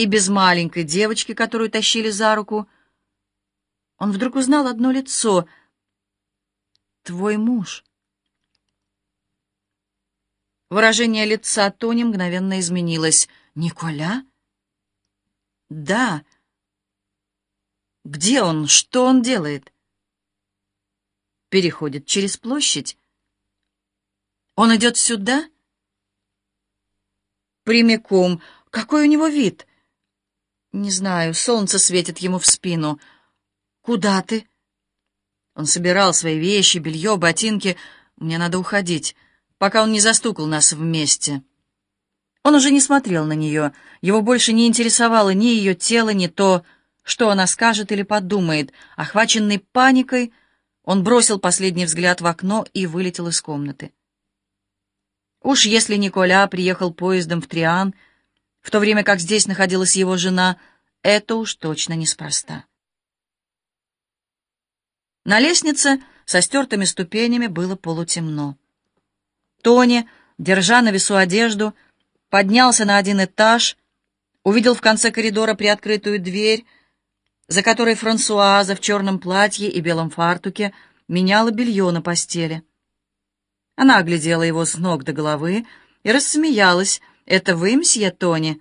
и без маленькой девочки, которую тащили за руку, он вдруг узнал одно лицо — твой муж. Выражение лица Тони мгновенно изменилось. «Николя?» «Да». «Где он? Что он делает?» «Переходит через площадь». «Он идет сюда?» «Прямиком. Какой у него вид?» «Не знаю. Солнце светит ему в спину». «Куда ты?» Он собирал свои вещи, белье, ботинки. «Мне надо уходить» пока он не застукал нас вместе. Он уже не смотрел на нее, его больше не интересовало ни ее тело, ни то, что она скажет или подумает. Охваченный паникой, он бросил последний взгляд в окно и вылетел из комнаты. Уж если Николя приехал поездом в Триан, в то время как здесь находилась его жена, это уж точно неспроста. На лестнице со стертыми ступенями было полутемно. Тони, держа на весу одежду, поднялся на один этаж, увидел в конце коридора приоткрытую дверь, за которой Франсуаза в черном платье и белом фартуке меняла белье на постели. Она оглядела его с ног до головы и рассмеялась. «Это вы, мсье Тони?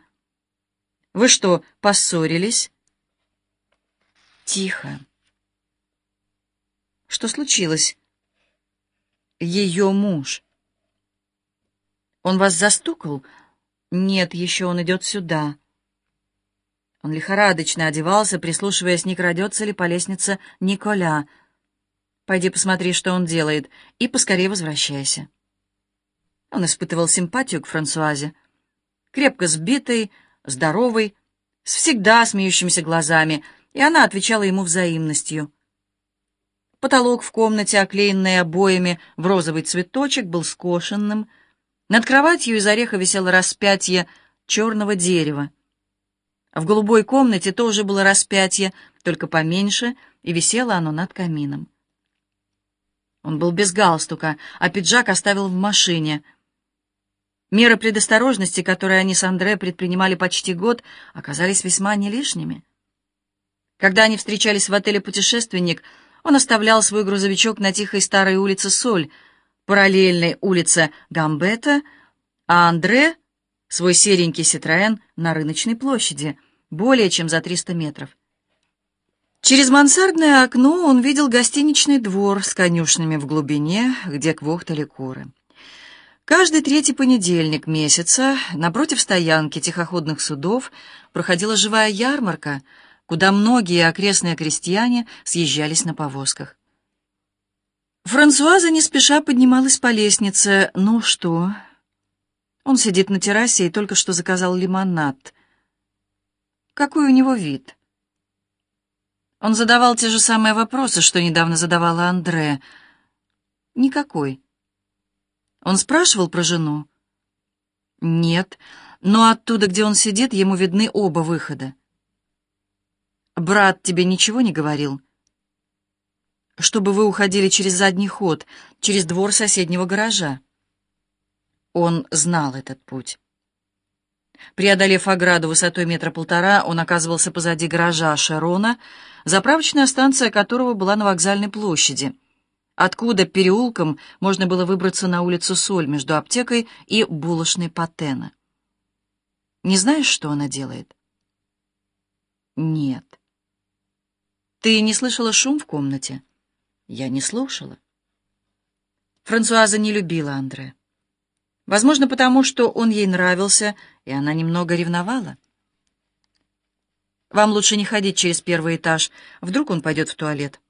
Вы что, поссорились?» «Тихо». «Что случилось?» «Ее муж». Он вас застукал? Нет, еще он идет сюда. Он лихорадочно одевался, прислушиваясь, не крадется ли по лестнице Николя. Пойди посмотри, что он делает, и поскорее возвращайся. Он испытывал симпатию к Франсуазе. Крепко сбитый, здоровый, с всегда смеющимися глазами, и она отвечала ему взаимностью. Потолок в комнате, оклеенный обоями в розовый цветочек, был скошенным, над кроватью из ореха висело распятие черного дерева. В голубой комнате тоже было распятие, только поменьше, и висело оно над камином. Он был без галстука, а пиджак оставил в машине. Меры предосторожности, которые они с Андре предпринимали почти год, оказались весьма не лишними. Когда они встречались в отеле «Путешественник», он оставлял свой грузовичок на тихой старой улице Соль — параллельной улице Гамбета, а Андре — свой серенький Ситроен на рыночной площади, более чем за 300 метров. Через мансардное окно он видел гостиничный двор с конюшнями в глубине, где квохтали куры. Каждый третий понедельник месяца напротив стоянки тихоходных судов проходила живая ярмарка, куда многие окрестные крестьяне съезжались на повозках. Франсуаза не спеша поднималась по лестнице. «Ну что?» Он сидит на террасе и только что заказал лимонад. Какой у него вид? Он задавал те же самые вопросы, что недавно задавала Андре. Никакой. Он спрашивал про жену? Нет, но оттуда, где он сидит, ему видны оба выхода. «Брат тебе ничего не говорил?» чтобы вы уходили через задний ход, через двор соседнего гаража. Он знал этот путь. Преодолев ограду высотой метра полтора, он оказывался позади гаража Шерона, заправочная станция которого была на вокзальной площади, откуда переулком можно было выбраться на улицу Соль между аптекой и булочной Патена. Не знаешь, что она делает? Нет. Ты не слышала шум в комнате? Я не слушала. Франсуаза не любила Андре. Возможно, потому что он ей нравился, и она немного ревновала. «Вам лучше не ходить через первый этаж. Вдруг он пойдет в туалет».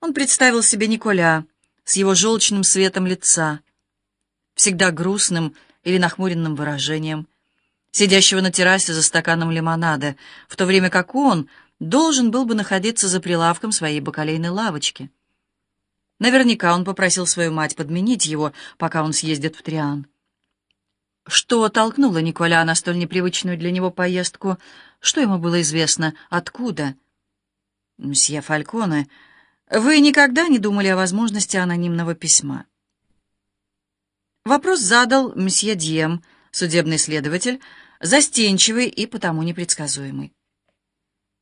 Он представил себе Николя с его желчным светом лица, всегда грустным или нахмуренным выражением, сидящего на террасе за стаканом лимонада, в то время как он должен был бы находиться за прилавком своей бакалейной лавочки. Наверняка он попросил свою мать подменить его, пока он съездит в Триан. Что толкнуло Николя на столь непривычную для него поездку? Что ему было известно? Откуда? «Мсье Фальконе, вы никогда не думали о возможности анонимного письма?» Вопрос задал мсье Дием, судебный следователь, застенчивый и потому непредсказуемый.